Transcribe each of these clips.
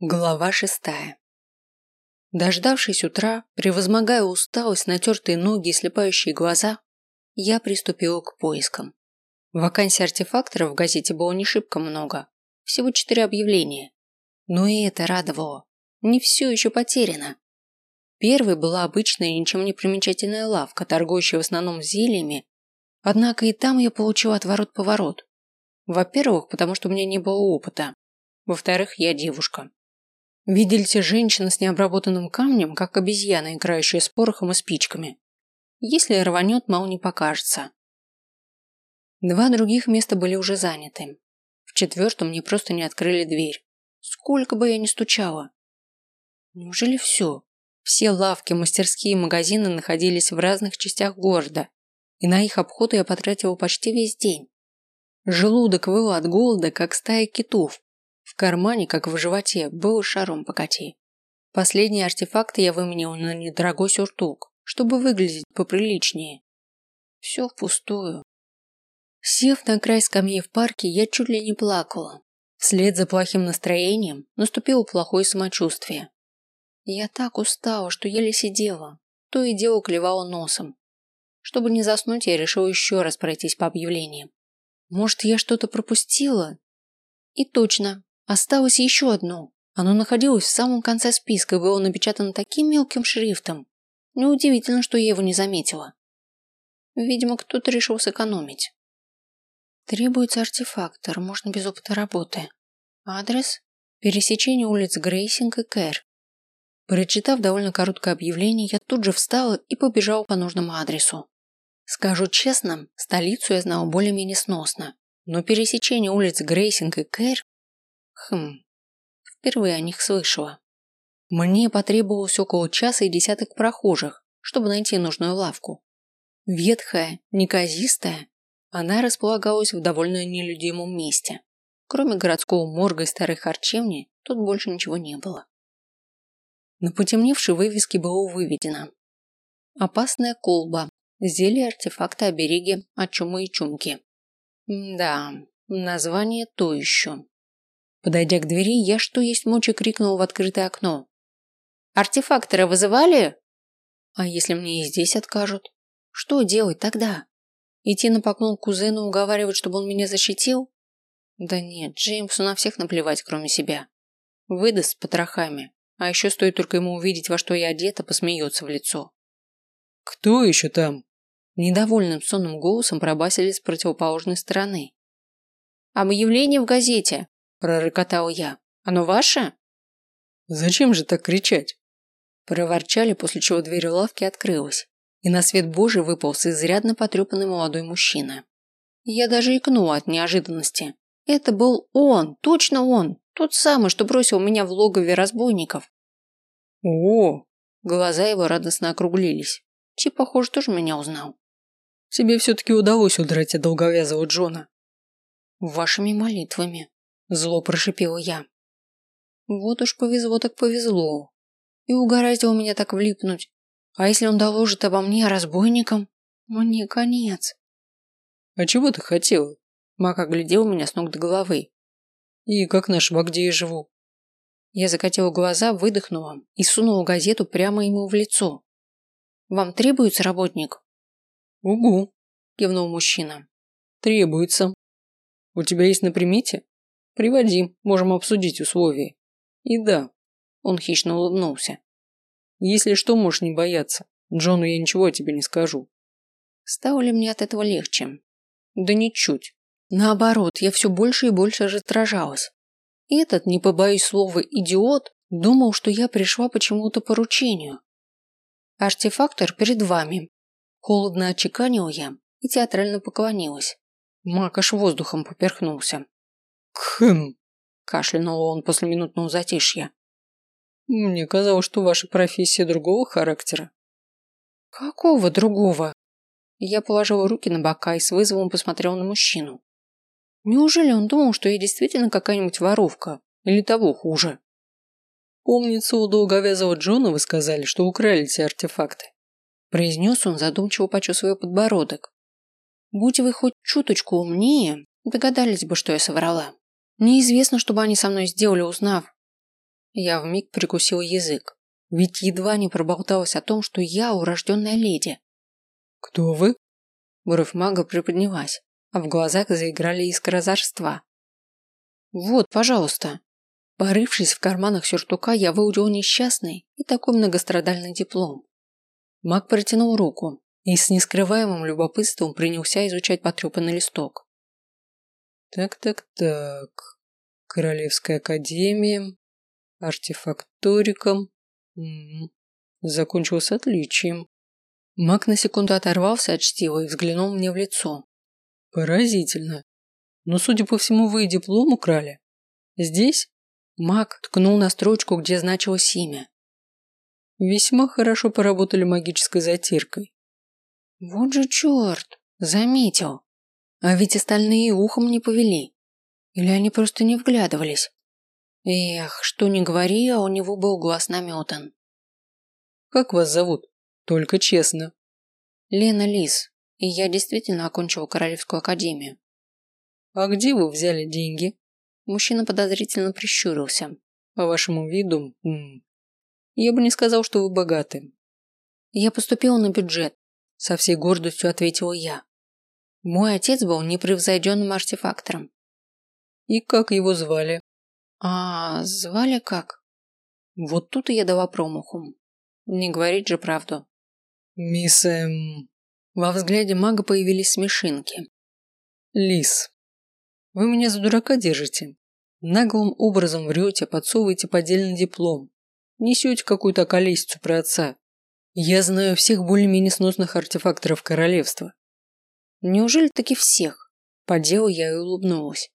Глава шестая. Дождавшись утра, превозмогая усталость, натертые ноги и слепающие глаза, я приступила к поискам. Вакансий артефактора в газете было не шибко много, всего четыре объявления. Но и это радовало. Не все еще потеряно. Первой была обычная и ничем не примечательная лавка, торгующая в основном зельями, однако и там я получила отворот-поворот. Во-первых, потому что у меня не было опыта. Во-вторых, я девушка. Видели женщина с необработанным камнем, как обезьяна, играющая с порохом и спичками. Если рванет, мало не покажется. Два других места были уже заняты. В четвертом мне просто не открыли дверь. Сколько бы я ни стучала. Неужели все? Все лавки, мастерские и магазины находились в разных частях города, и на их обход я потратила почти весь день. Желудок выл от голода, как стая китов, в кармане, как в животе, был шаром покати. Последние артефакты я выменил на недорогой сюртук, чтобы выглядеть поприличнее. Все впустую. Сев на край скамьи в парке, я чуть ли не плакала. Вслед за плохим настроением наступило плохое самочувствие. Я так устала, что еле сидела, то и дело клевала носом. Чтобы не заснуть, я решила еще раз пройтись по объявлениям. Может, я что-то пропустила? И точно, Осталось еще одно. Оно находилось в самом конце списка и было напечатано таким мелким шрифтом. Неудивительно, что я его не заметила. Видимо, кто-то решил сэкономить. Требуется артефактор, можно без опыта работы. Адрес? Пересечение улиц Грейсинг и Кэр. Прочитав довольно короткое объявление, я тут же встала и побежала по нужному адресу. Скажу честно, столицу я знала более-менее сносно, но пересечение улиц Грейсинг и Кэр Хм, впервые о них слышала. Мне потребовалось около часа и десяток прохожих, чтобы найти нужную лавку. Ветхая, неказистая, она располагалась в довольно нелюдимом месте. Кроме городского морга и старой харчевни, тут больше ничего не было. На потемневшей вывеске было выведено «Опасная колба. Зелье артефакта обереги от чумы и чумки». Да, название то еще. Подойдя к двери, я что есть мочи крикнул в открытое окно. «Артефактора вызывали?» «А если мне и здесь откажут? Что делать тогда? Идти на поклон к кузену уговаривать, чтобы он меня защитил? Да нет, Джеймсу на всех наплевать, кроме себя. Выдаст с потрохами, а еще стоит только ему увидеть, во что я одета, посмеется в лицо». «Кто еще там?» Недовольным сонным голосом пробасили с противоположной стороны. «Объявление в газете пророкотал я. Оно ваше? Зачем же так кричать? Проворчали, после чего дверь лавки открылась, и на свет Божий выполз изрядно потрепанный молодой мужчина. Я даже икнула от неожиданности. Это был он, точно он, тот самый, что бросил меня в логове разбойников. О, глаза его радостно округлились. Чи, похоже, тоже меня узнал. Тебе все-таки удалось удрать от долговязого Джона. Вашими молитвами. Зло прошипела я. Вот уж повезло так повезло. И угораздило меня так влипнуть. А если он доложит обо мне разбойникам? Мне конец. А чего ты хотела? Мак оглядел меня с ног до головы. И как нашла, где я живу? Я закатила глаза, выдохнула и сунула газету прямо ему в лицо. Вам требуется работник? Угу, кивнул мужчина. Требуется. У тебя есть на примете? Приводи, можем обсудить условия. И да, он хищно улыбнулся. Если что, можешь не бояться. Джону я ничего о тебе не скажу. Стало ли мне от этого легче? Да ничуть. Наоборот, я все больше и больше раздражалась. Этот, не побоюсь слова, идиот, думал, что я пришла почему-то поручению. Артефактор перед вами. Холодно отчеканил я и театрально поклонилась. Мак аж воздухом поперхнулся. «Хм!» – кашлянул он после минутного затишья. «Мне казалось, что ваша профессия другого характера». «Какого другого?» Я положила руки на бока и с вызовом посмотрел на мужчину. Неужели он думал, что я действительно какая-нибудь воровка? Или того хуже? Помнится, у долговязого Джона вы сказали, что украли те артефакты. Произнес он, задумчиво почесывая подбородок. Будь вы хоть чуточку умнее, догадались бы, что я соврала. Неизвестно, что бы они со мной сделали, узнав. Я вмиг прикусил язык, ведь едва не проболталась о том, что я урожденная леди. «Кто вы?» Бровь мага приподнялась, а в глазах заиграли искры озорства. «Вот, пожалуйста». Порывшись в карманах сюртука, я выудил несчастный и такой многострадальный диплом. Маг протянул руку и с нескрываемым любопытством принялся изучать потрепанный листок. Так-так-так. Королевская академия. Артефакториком. М -м. Закончил с отличием. Маг на секунду оторвался от чтива и взглянул мне в лицо. Поразительно. Но, судя по всему, вы и диплом украли. Здесь? Маг ткнул на строчку, где значилось имя. Весьма хорошо поработали магической затиркой. Вот же черт, заметил. А ведь остальные ухом не повели. Или они просто не вглядывались. Эх, что не говори, а у него был глаз наметан. Как вас зовут? Только честно. Лена Лис, и я действительно окончила Королевскую академию. А где вы взяли деньги? Мужчина подозрительно прищурился. По вашему виду, я бы не сказал, что вы богаты. Я поступила на бюджет, со всей гордостью ответила я. Мой отец был непревзойденным артефактором. И как его звали? А, звали как? Вот тут и я дала промаху. Не говорить же правду. Мисс Эм... Во взгляде мага появились смешинки. Лис. Вы меня за дурака держите. Наглым образом врете, подсовываете поддельный диплом. Несете какую-то колесицу про отца. Я знаю всех более-менее сносных артефакторов королевства. Неужели таки всех? По делу я и улыбнулась.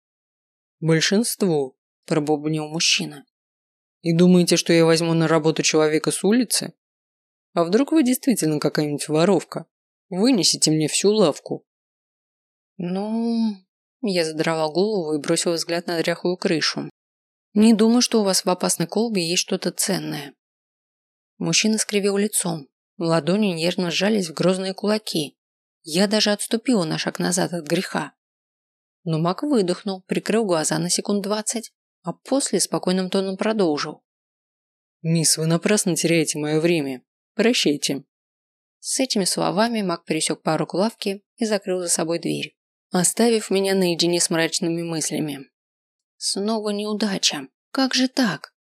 Большинство, пробубнил мужчина. И думаете, что я возьму на работу человека с улицы? А вдруг вы действительно какая-нибудь воровка? Вынесите мне всю лавку. Ну, я задрала голову и бросила взгляд на дряхлую крышу. Не думаю, что у вас в опасной колбе есть что-то ценное. Мужчина скривил лицом. Ладони нервно сжались в грозные кулаки. Я даже отступила на шаг назад от греха. Но маг выдохнул, прикрыл глаза на секунд двадцать, а после спокойным тоном продолжил. «Мисс, вы напрасно теряете мое время. Прощайте». С этими словами маг пересек пару лавки и закрыл за собой дверь, оставив меня наедине с мрачными мыслями. Снова неудача. Как же так?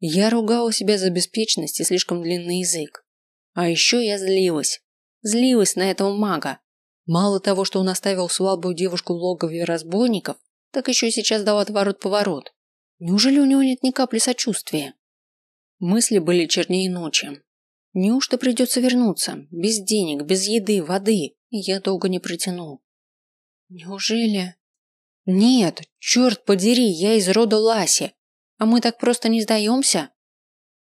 Я ругала себя за беспечность и слишком длинный язык. А еще я злилась. Злилась на этого мага. Мало того, что он оставил слабую девушку в логове разбойников, так еще и сейчас дал отворот-поворот. Неужели у него нет ни капли сочувствия? Мысли были чернее ночи. Неужто придется вернуться? Без денег, без еды, воды. Я долго не протяну. Неужели... Нет, черт подери, я из рода Ласи. А мы так просто не сдаемся?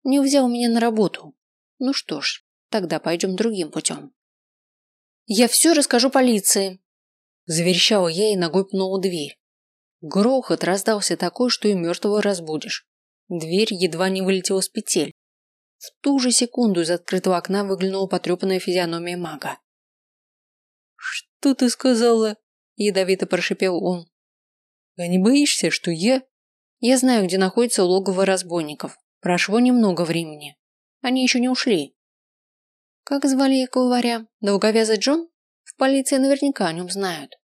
Не взял меня на работу. Ну что ж, тогда пойдем другим путем. Я все расскажу полиции. Заверещала я и ногой пнула дверь. Грохот раздался такой, что и мертвого разбудишь. Дверь едва не вылетела с петель. В ту же секунду из открытого окна выглянула потрепанная физиономия мага. «Что ты сказала?» – ядовито прошипел он. А не боишься, что я... Я знаю, где находится логово разбойников. Прошло немного времени. Они еще не ушли. Как звали главаря? Долговязый Джон? В полиции наверняка о нем знают.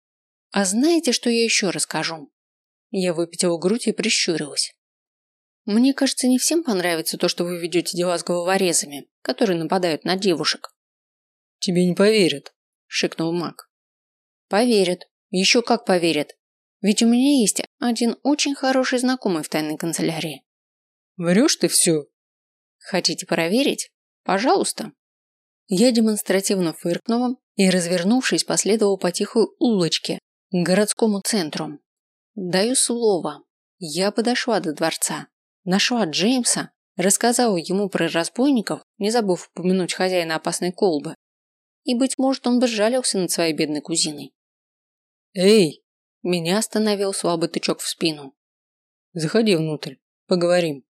А знаете, что я еще расскажу? Я выпятила грудь и прищурилась. Мне кажется, не всем понравится то, что вы ведете дела с головорезами, которые нападают на девушек. Тебе не поверят, шикнул маг. Поверят. Еще как поверят. Ведь у меня есть один очень хороший знакомый в тайной канцелярии. Врешь ты все? Хотите проверить? Пожалуйста. Я демонстративно фыркнула и, развернувшись, последовала по тихой улочке к городскому центру. Даю слово. Я подошла до дворца, нашла Джеймса, рассказала ему про разбойников, не забыв упомянуть хозяина опасной колбы. И, быть может, он бы сжалился над своей бедной кузиной. «Эй!» Меня остановил слабый тычок в спину. Заходи внутрь, поговорим.